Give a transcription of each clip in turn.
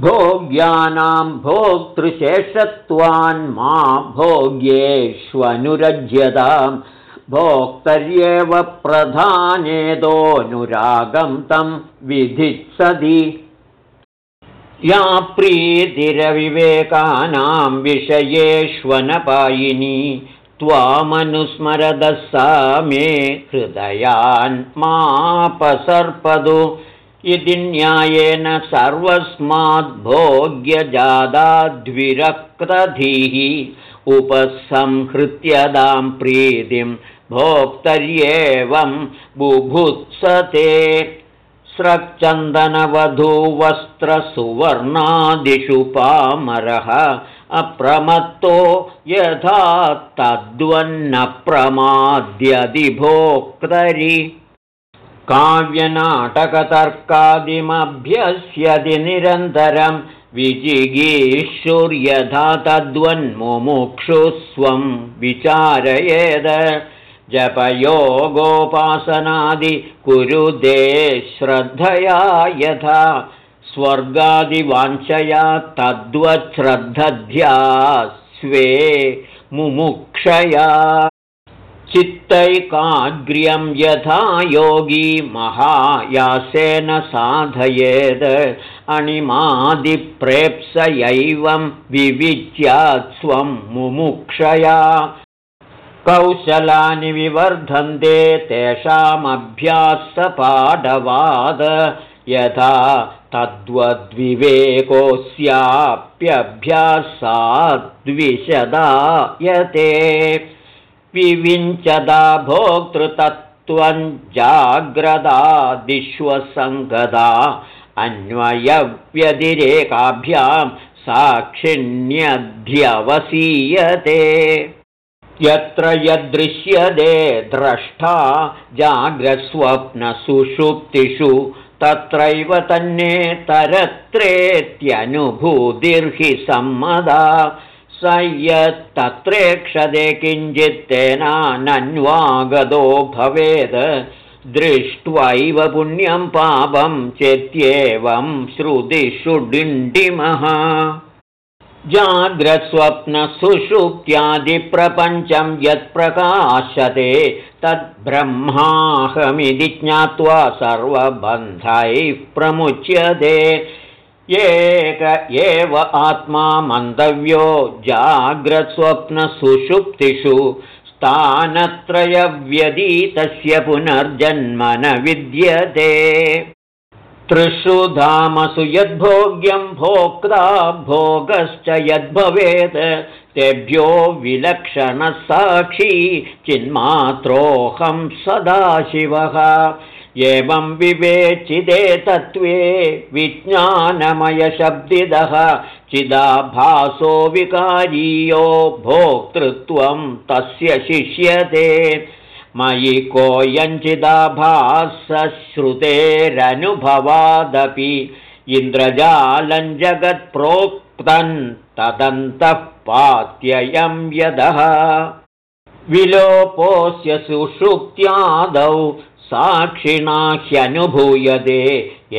भोग्यानां भोक्तृशेषत्वान्मा भोग्येष्वनुरज्यतां भोक्तर्येव प्रधानेदोऽनुरागं तं विधित्सति या प्रीतिरविवेकानां विषयेष्वनपायिनी त्वामनुस्मरदः सा मे हृदयान्मापसर्पदु इति न्यायेन सर्वस्माद्भोग्यजादाद्विरक्तधीः उपसंहृत्यदां प्रीतिं भोक्तर्येवं बुभुत्सते स्रक्चन्दनवधूवस्त्रसुवर्णादिषु पामरः अप्रमत्तो यथा तद्वन्न प्रमाद्यदि भोक्तरि काव्यनाटकतर्कादिमभ्यस्यति निरन्तरं विजिगीषुर्यथा तद्वन्मुमुक्षुस्वं विचारयेद। जपयोगोपासनादि कुरुदे श्रद्धया यथा स्वर्गादिवाञ्छया तद्वच्छ्रद्धध्या स्वे मुमुक्षया चित्तैकाग्र्यं यथा योगी महायासेन साधयेद् अणिमादिप्रेप्सयैवं विविच्यात् स्वं मुमुक्षया। कौशलानि विवर्धन्ते तेषामभ्यासपाडवाद यथा तद्वद्विवेकोऽस्याप्यभ्यासाद्विशदायते विविञ्चदा भोक्तृतत्त्वं जाग्रदादिश्वसङ्गदा अन्वयव्यतिरेकाभ्यां साक्षिण्यध्यवसीयते। यत्र यदृश्यते द्रष्टा जाग्रस्वप्नसुषुप्तिषु तत्रैव तन्नेतरत्रेत्यनुभूतिर्हि सम्मदा स यत्तत्रेक्षते किञ्चित्तेनानन्वागतो भवेद् दृष्ट्वैव पुण्यं पापं चेत्येवं श्रुतिषु डिण्डिमः जाग्रस्वप्नसुषुप्त्यादिप्रपञ्चं यत्प्रकाशते तद्ब्रह्माहमिति ज्ञात्वा सर्वबन्धैः प्रमुच्यते एक एव आत्मा मन्तव्यो जाग्रत्स्वप्नसुषुप्तिषु स्थानत्रयव्यतीतस्य पुनर्जन्म न विद्यते। त्रिषु धामसु यद्भोग्यं भोक्ता भोगश्च यद्भवेत् तेभ्यो विलक्षणसाक्षी चिन्मात्रोऽहं सदाशिवः एवं विवेचिते तत्त्वे विज्ञानमयशब्दिदः चिदाभासो विकारीयो भोक्तृत्वं तस्य शिष्यते। मयि कोऽयञ्चिदाभासश्रुतेरनुभवादपि इन्द्रजालं जगत्प्रोक्तन् तदन्तः पात्ययं यदः। विलोपोऽस्य सुषुप्त्यादौ साक्षिणा ह्यनुभूयते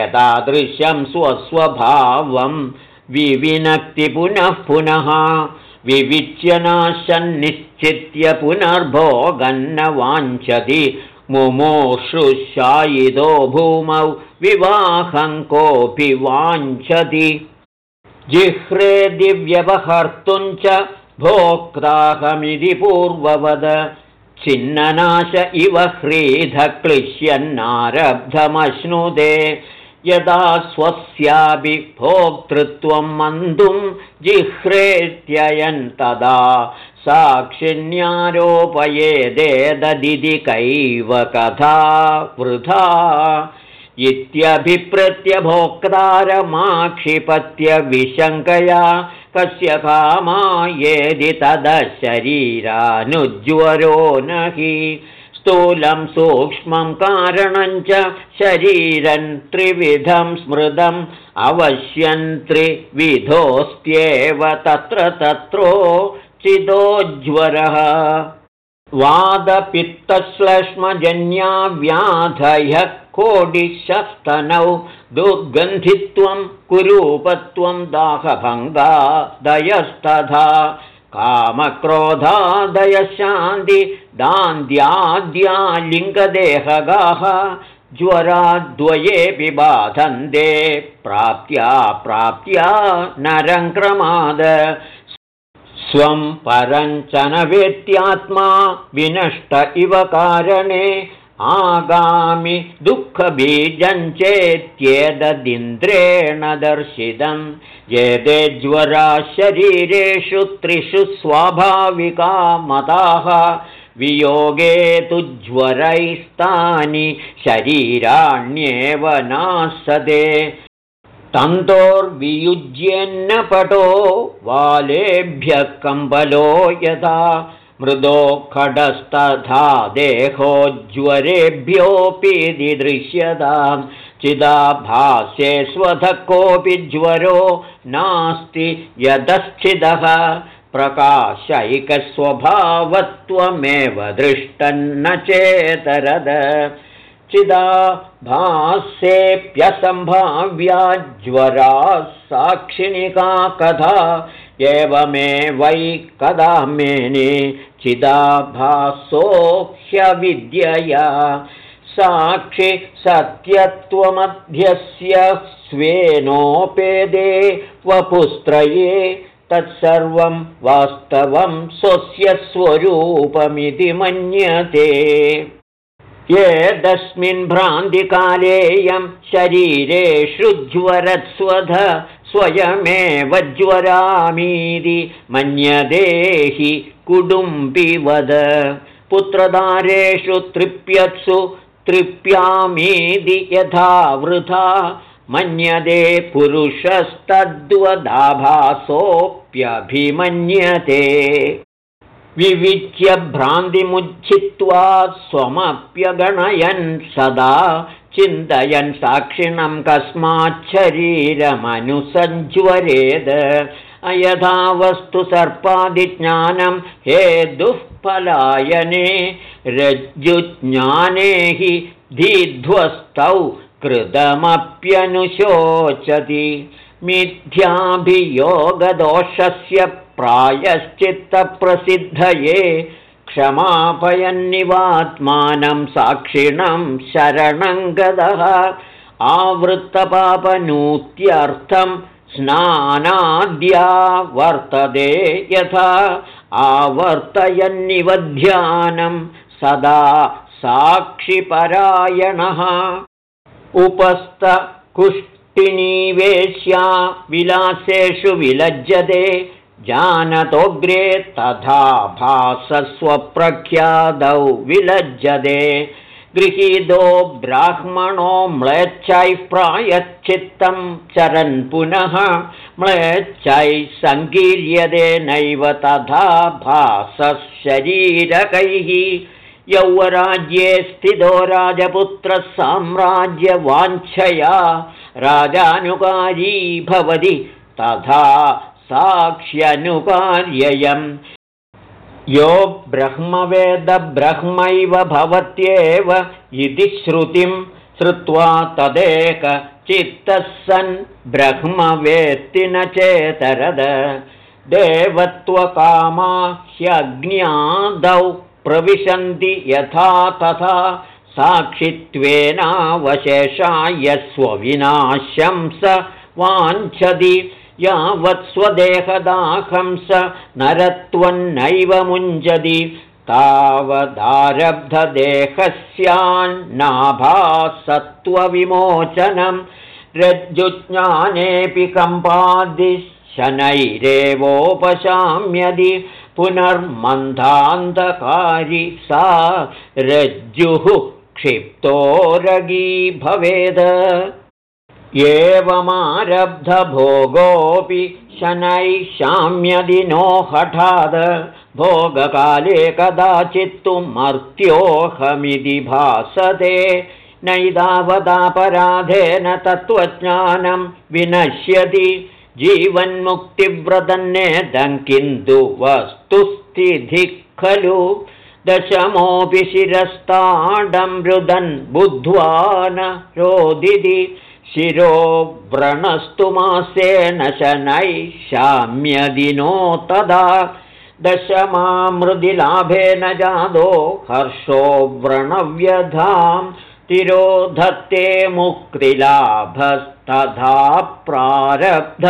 एतादृशं स्वस्वभावं विविनक्ति पुनः पुनः विविच्यनाशन्निश्चित्य पुनर्भोगन्न वाञ्छति मुमोषुशायितो भूमौ विवाहं कोऽपि वाञ्छति। जिह्रे दिव्यवहर्तुं च भोक्ताहमिति पूर्ववद छिन्ननाश इव ह्रीधक्लिश्यन्नारब्धमश्नुदे। यदा स्वस्यापि भोक्तृत्वं मन्तुं जिह्रेत्ययन् तदा साक्षिण्यारोपयेदेददिति कैव कथा वृथा। इत्यभिप्रत्य भोक्तारमाक्षिपत्य विशङ्कया कस्य कामा येदि शरीरानुज्वरो न हि स्थूलं सूक्ष्मं कारणं च शरीरं त्रिविधं स्मृतम् अवश्यं त्रिविधोऽस्त्येव तत्र तत्रो चिदोज्वरः वादपित्तश्लेष्मजन्या व्याधयः कोडिशस्तनौ दुर्गन्धित्वं कुरूपत्वं दाहभङ्गादयस्तथा कामक्रोधादयशान्ति दान्द्याद्या लिङ्गदेहगाः ज्वराद्वयेऽपि बाधन्ते प्राप्त्या प्राप्त्या नरङ्क्रमाद स्वं परञ्चनवेत्यात्मा विनष्ट इव कारणे आगामि दुःखबीजञ्चेत्येतदिन्द्रेण दर्शितम् एते ज्वरा शरीरेषु त्रिषु स्वाभाविका मताः वियोगे तु ज्वरैस्तानि शरीराण्येव नासते तन्तोर्वियुज्यन्नपटो वालेभ्यः कम्बलो यथा मृदो खडस्तथा देहोज्वरेभ्योऽपि दिदृश्यताम् चिदाभास्ये स्वधः कोऽपि ज्वरो नास्ति यदश्चिदः प्रकाशैकस्वभावत्वमेव दृष्टन्न चेतरद। चिदा भास्येऽप्यसम्भाव्या ज्वरा साक्षिणिका कथा एवमेवै कदा मेने चिदाभासोऽह्यविद्यया साक्षि सत्यत्वमध्यस्य स्वेनोपेदे वपुस्त्रये तत्सर्वं वास्तवं स्वस्य स्वरूपमिति मन्यते। एतस्मिन् भ्रान्तिकालेयं शरीरेषु ज्वरत्स्वध स्वयमेव ज्वरामीति मन्यदेहि कुडुम्बिवद। पुत्रधारेषु तृप्यत्सु तृप्यामीति यथा वृथा। मन्यते पुरुषस्तद्वदाभासोऽप्यभिमन्यते। विविच्य भ्रान्तिमुच्छित्वा स्वमप्यगणयन् सदा। चिन्तयन् साक्षिणं कस्माच्छरीरमनुसञ्ज्वरेद अयथा वस्तु सर्पादिज्ञानं हे दुःफलायने रज्जुज्ञाने हि धीध्वस्तौ कृतमप्यनुशोचति। मिथ्याभियोगदोषस्य प्रायश्चित्तप्रसिद्धये क्षमापयन्निवात्मानं साक्षिणं शरणं गदः आवृत्तपापनूत्यर्थं स्नानाद्या वर्तते यथा आवर्तयन्निवध्यानं सदा साक्षिपरायणः। उपस्थकुष्टिनीवेश्या विलासेषु विलज्जते जानतोऽग्रे तथा भासस्वप्रख्यादौ विलज्जते गृहीतो ब्राह्मणो म्लेच्छैः प्रायश्चित्तं चरन् पुनः म्लेच्छैः सङ्कीर्यते नैव तथा भासः शरीरकैः यौवराज्ये स्थितो राजपुत्रः साम्राज्यवाञ्छया राजानुकारी भवति तथा साक्ष्यनुकार्ययम् यो ब्रह्मवेदब्रह्मैव भवत्येव इति श्रुतिं श्रुत्वा तदेकचित्तः सन् ब्रह्मवेत्ति न चेतरद। देवत्वकामा ह्यग्न्यादौ प्रविशन्ति यथा तथा साक्षित्वेनावशेषाय स्वविनाशं स वाञ्छति यावत् स्वदेहदाहं स नरत्वन्नैव मुञ्जति तावदारब्धदेहस्यान्नाभासत्त्वविमोचनं रज्जुज्ञानेऽपि कम्पादिशनैरेवोपशाम्यदि पुनर्मन्धान्धकारी सा रज्जुः क्षिप्तोरगी भवेद एवमारब्धभोगोऽपि शनैः शाम्यदिनो हठाद भोगकाले कदाचित्तु मर्त्योऽहमिति भासते। नैदावदापराधेन तत्त्वज्ञानं विनश्यति। जीवन्मुक्तिव्रतन्नेदं किन्तु वस्तुस्थितिः खलु। दशमोऽपि शिरस्ताडं रुदन् बुद्ध्वा न रोदिति शिरो व्रणस्तु मासेन शनैः शाम्यदिनो तदा दशमामृदिलाभेन जादो हर्षो व्रणव्यधां तिरोधत्ते मुक्तिलाभस्तथा प्रारब्धदुःखिताम्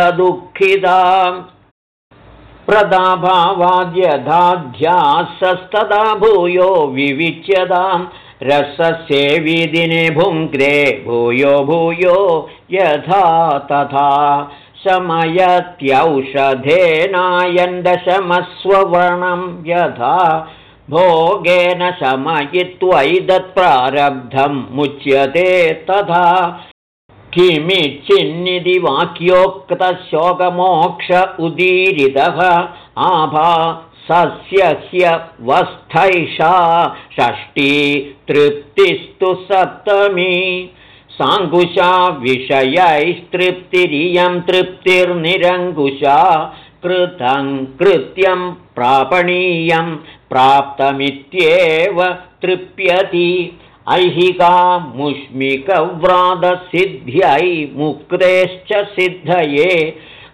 प्रदाभावाद्यधाध्यासस्तदा भूयो विविच्यतां रससेविदिने भुङ्क्रे भूयो भूयो यथा तथा शमयत्यौषधेनायन्दशमस्ववर्णं यथा भोगेन शमयित्वैदत्प्रारब्धं मुच्यते तथा किमिच्छिन्निधि वाक्योक्तशोकमोक्ष उदीरितः आभा सस्यस्य वस्थैषा षष्ठी तृप्तिस्तु सप्तमी। साङ्कुशा विषयैस्तृप्तिरियं तृप्तिर्निरङ्कुशा कृतं कृत्यं प्रापणीयं प्राप्तमित्येव तृप्यति। ऐहिका मुष्मिकव्रातसिद्ध्यै मुक्तेश्च सिद्धये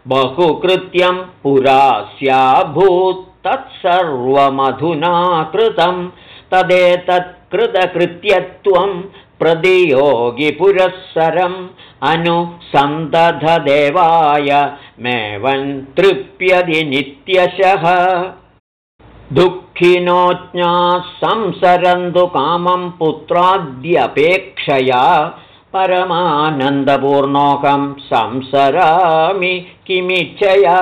बहुकृत्यं पुरा स्याभूत् तत्सर्वमधुना कृतं तदेतत्कृतकृत्यत्वं प्रतियोगिपुरःसरम् अनुसन्दधदेवाय मेवन् तृप्यति नित्यशः। दुःखिनोज्ञाः संसरन्तु कामं पुत्राद्यपेक्षया परमानन्दपूर्णोकं संसरामि किमिच्छया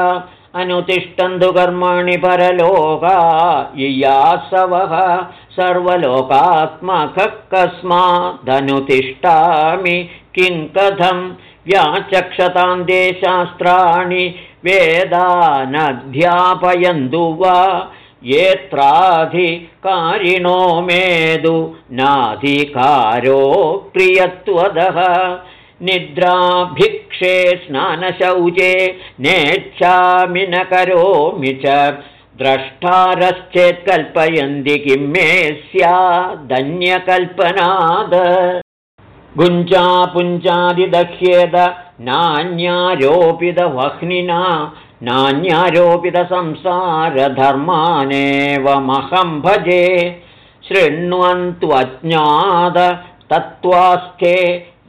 अनुतिष्ठन्तु कर्माणि परलोका इयासवः सर्वलोकात्मकः कस्मादनुतिष्ठामि किं कथं? व्याचक्षतान्ते शास्त्राणि वेदानध्यापयन्तु वा? येत्राधिकारिणो मेदु नाधिकारो प्रियत्वदः निद्राभिक्षे स्नानशौचे नेच्छामि न करोमि च। द्रष्टारश्चेत् कल्पयन्ति मे स्यादन्यकल्पनाद। गुञ्जापुञ्जादिदह्येद नान्यारोपितवह्निना नान्यारोपितसंसारधर्मानेवमहं भजे। शृण्वन्त्वज्ञाततत्त्वास्थे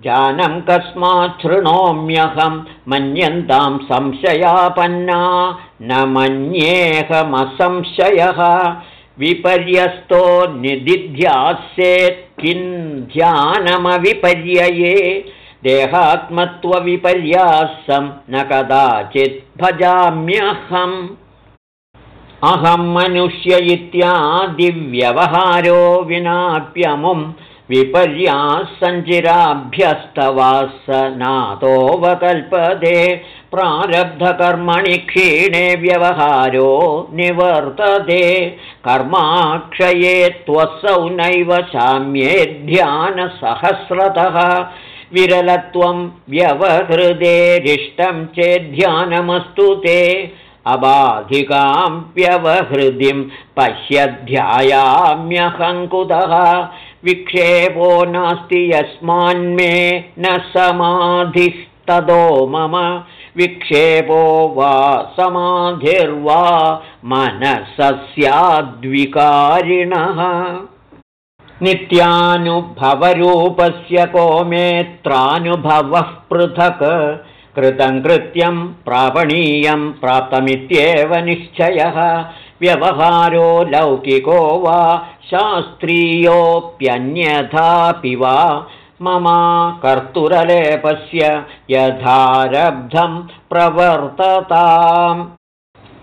जानं कस्मात् शृणोम्यहं मन्यन्तां संशयापन्ना न मन्येऽहमसंशयः विपर्यस्तो निदिध्यास्येत् किं ध्यानमविपर्यये? देहात्मत्वविपर्यासं न कदाचित् भजाम्यहम्। अहं मनुष्य इत्यादिव्यवहारो विनाप्यमुम् विपर्यासञ्चिराभ्यस्तवासनातोऽवकल्पते प्रारब्धकर्मणि क्षीणे व्यवहारो निवर्तते। कर्माक्षये त्वसौ नैव शाम्ये ध्यानसहस्रतः। विरलत्वं व्यवहृदेरिष्टं चेद्ध्यानमस्तु ते। अबाधिकां व्यवहृदिं पश्यध्यायाम्यहङ्कुतः विक्षेपो नास्ति यस्मान्मे न समाधिस्ततो मम। विक्षेपो वा समाधिर्वा मनसस्याद्विकारिणः। नित्यानुभवरूपस्य कोमेत्रानुभवः पृथक्। कृतं कृत्यं प्रापणीयं प्राप्तमित्येव निश्चयः। व्यवहारो लौकिको वा शास्त्रीयोऽप्यन्यथापि वा मम कर्तुरलेपस्य यथारब्धं प्रवर्तताम्।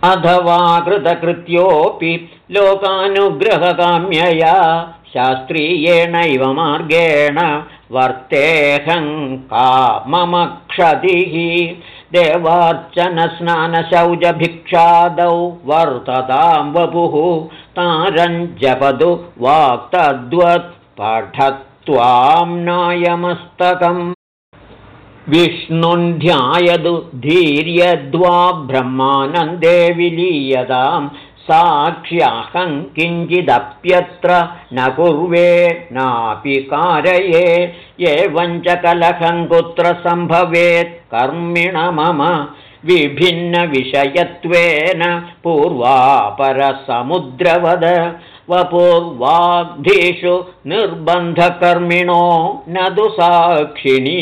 अथवा कृतकृत्योऽपि लोकानुग्रहकाम्यया शास्त्रीयेणैव मार्गेण वर्तेऽहं का मम क्षतिः देवार्चनस्नानशौचभिक्षादौ वर्ततां वपुः तारञ्जपदु वाक्तद्वत् पठत्वां नायमस्तकम्। विष्णुन्ध्यायदु धीर्यद्वा ब्रह्मानन्दे विलीयतां साक्ष्याहं किञ्चिदप्यत्र न कुर्वे नापि कारये एवञ्च कलहं कुत्र सम्भवेत्? कर्मिण मम विभिन्नविषयत्वेन पूर्वापरसमुद्रवद वपूर्वाब्धिषु निर्बन्धकर्मिणो न तु साक्षिणि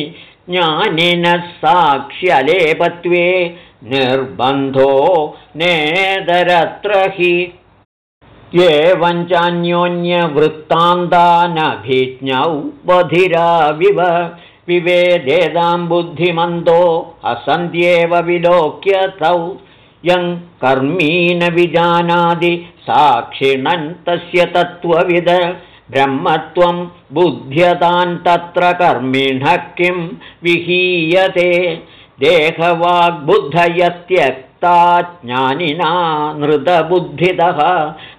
ज्ञानिनः साक्ष्यलेपत्वे निर्बन्धो नेदरत्र हि एवञ्चान्योन्यवृत्तान्तानभिज्ञौ बधिराविव विवेदेदां बुद्धिमन्दो असन्त्येव विलोक्यतौ यं कर्मीन विजानादि साक्षिणन् तस्य तत्त्वविद। ब्रह्मत्वं बुध्यतान् तत्र कर्मिणः किं विहीयते देहवाग्बुद्धयत्यक्ता ज्ञानिना नृतबुद्धितः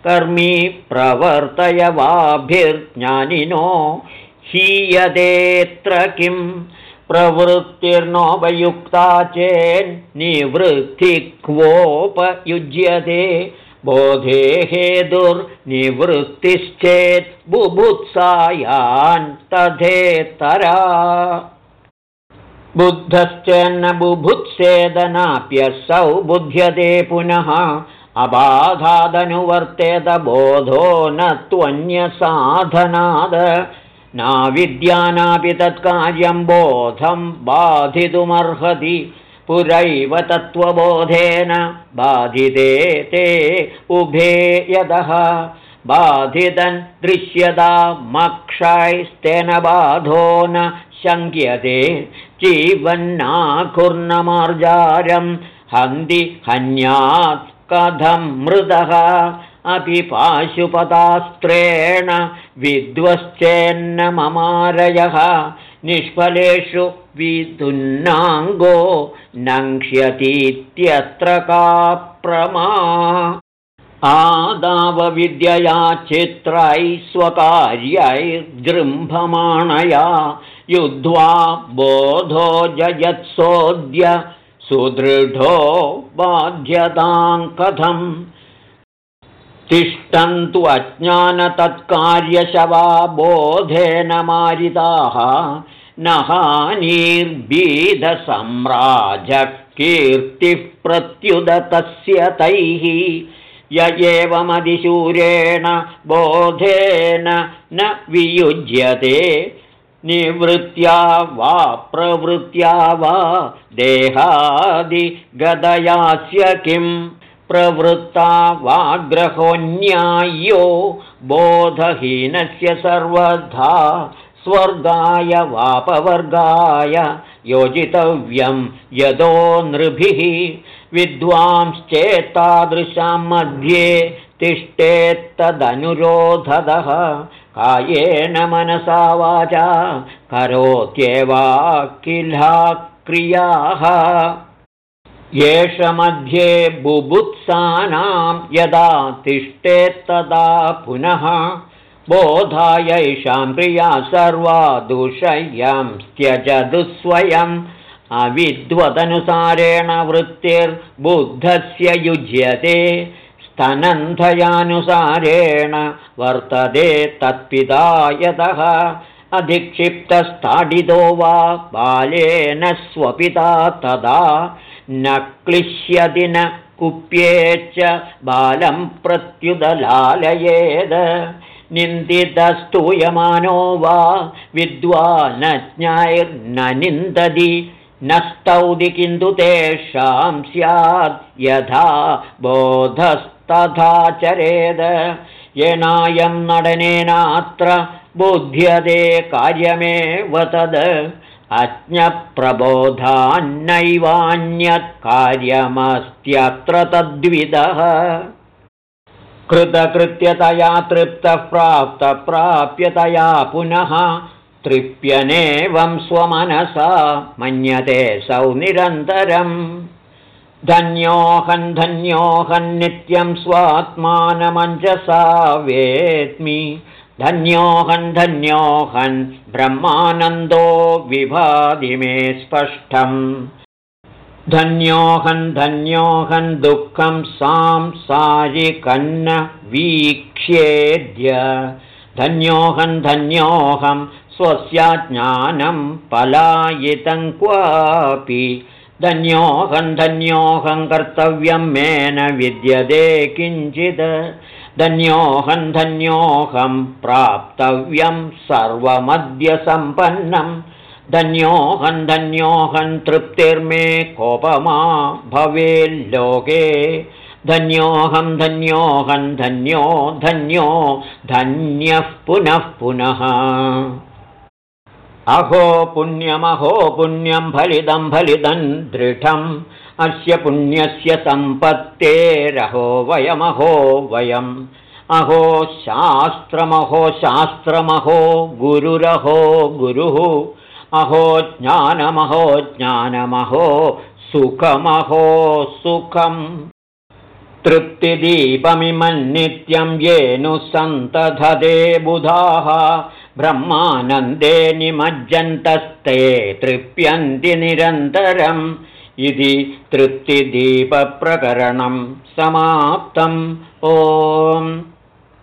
कर्मी प्रवर्तयवाभिर्ज्ञानिनो हीयतेऽत्र किं प्रवृत्तिर्नोपयुक्ता चेन्निवृत्तिक्वोपयुज्यते बोधे हेतुर्निवृत्तिश्चेत् बुभुत्सायान् तथेतरा बुद्धश्चेन्न बुभुत्सेदनाप्यसौ बुध्यते पुनः अबाधादनुवर्तेत बोधो न त्वन्यसाधनाद। नाविद्यानापि तत्कार्यं बोधं बाधितुमर्हति पुरैव तत्त्वबोधेन बाधिते ते उभे यदः। बाधितन् दृश्यता मक्षैस्तेन बाधो न शङ्क्यते जीवन्नाकुर्नमार्जारं हन्ति हन्यात् कथं मृदः। अपि पाशुपदास्त्रेण विद्वश्चेन्न ममारयः। निष्फलेषु विदुन्नाङ्गो नङ्क्ष्यतीत्यत्र का प्रमा आदावविद्यया चित्रैः स्वकार्यैर्जृम्भमाणया युद्ध्वा बोधो जयत्सोऽद्य सुदृढो बाध्यतां कथम्। तिष्ठन्तु अज्ञानतत्कार्यशवा बोधेन मारिताः। न हानिर्बीधसम्राजकीर्तिः प्रत्युदतस्य तैः। य एवमधिशूरेण बोधेन न वियुज्यते निवृत्त्या वा प्रवृत्त्या वा देहादिगदयास्य किम्? प्रवृत्ता वाग्रहोऽन्याय्यो बोधहीनस्य सर्वधा स्वर्गाय वापवर्गाय योजितव्यं यदो नृभिः। विद्वांश्चेत्तादृशां मध्ये तिष्ठेत्तदनुरोधदः कायेन मनसा वाचा करोत्येवा किला क्रियाः एष मध्ये बुभुत्सानां यदा तिष्ठेत्तदा पुनः बोधायैषां क्रिया सर्वा दूषय्यं त्यजदुस्वयम् अविद्वदनुसारेण वृत्तिर्बुद्धस्य युज्यते स्तनन्धयानुसारेण वर्तते तत्पिता यतः। अधिक्षिप्तस्ताडितो वा बालेन स्वपिता तदा। न क्लिश्यति न कुप्येच्च बालं प्रत्युदलालयेद। निन्दितस्तूयमानो वा विद्वानज्ञैर्न निन्दति न स्तौति किन्तु तेषां स्यात् यथा बोधस्तथा चरेद येनायं नडनेनात्र बुध्यते कार्यमेव तद्। अज्ञप्रबोधान्नैवान्यत् कार्यमस्त्यत्र तद्विदः। कृतकृत्यतया तृप्तः प्राप्तप्राप्यतया पुनः तृप्यनेवं स्वमनसा। मन्यते सौ निरन्तरम् धन्योऽहन् धन्योऽहन्नित्यं स्वात्मानमञ्जसा वेत्मि। धन्योऽहन् धन्योऽहन् ब्रह्मानन्दो विभाधि मे स्पष्टम्। धन्योऽहं धन्योऽहं दुःखं सांसारिकन्न वीक्ष्येद्य। धन्योऽहं धन्योऽहं स्वस्याज्ञानं पलायितं क्वापि धन्योऽहं धन्योऽहं कर्तव्यं मेन विद्यते किञ्चित्। धन्योऽहं धन्योऽहं प्राप्तव्यं सर्वमद्यसम्पन्नं धन्योऽहं धन्योऽहं तृप्तिर्मे कोपमा भवेल्लोके धन्योऽहं धन्योऽहं धन्यो धन्यो धन्यः पुनः पुनः अहो पुण्यमहो पुण्यं फलिदं फलिदं दृढम्। अस्य पुण्यस्य सम्पत्तेरहो वयमहो वयम्। अहो शास्त्रमहो शास्त्रमहो गुरुरहो गुरुः। अहो ज्ञानमहो ज्ञानमहो सुखमहो सुखम्। तृप्तिदीपमिमन्नित्यं येनुसन्तधदे बुधाः ब्रह्मानन्दे निमज्जन्तस्ते तृप्यन्ति निरन्तरम् इति तृप्तिदीपप्रकरणं समाप्तम्। ओम्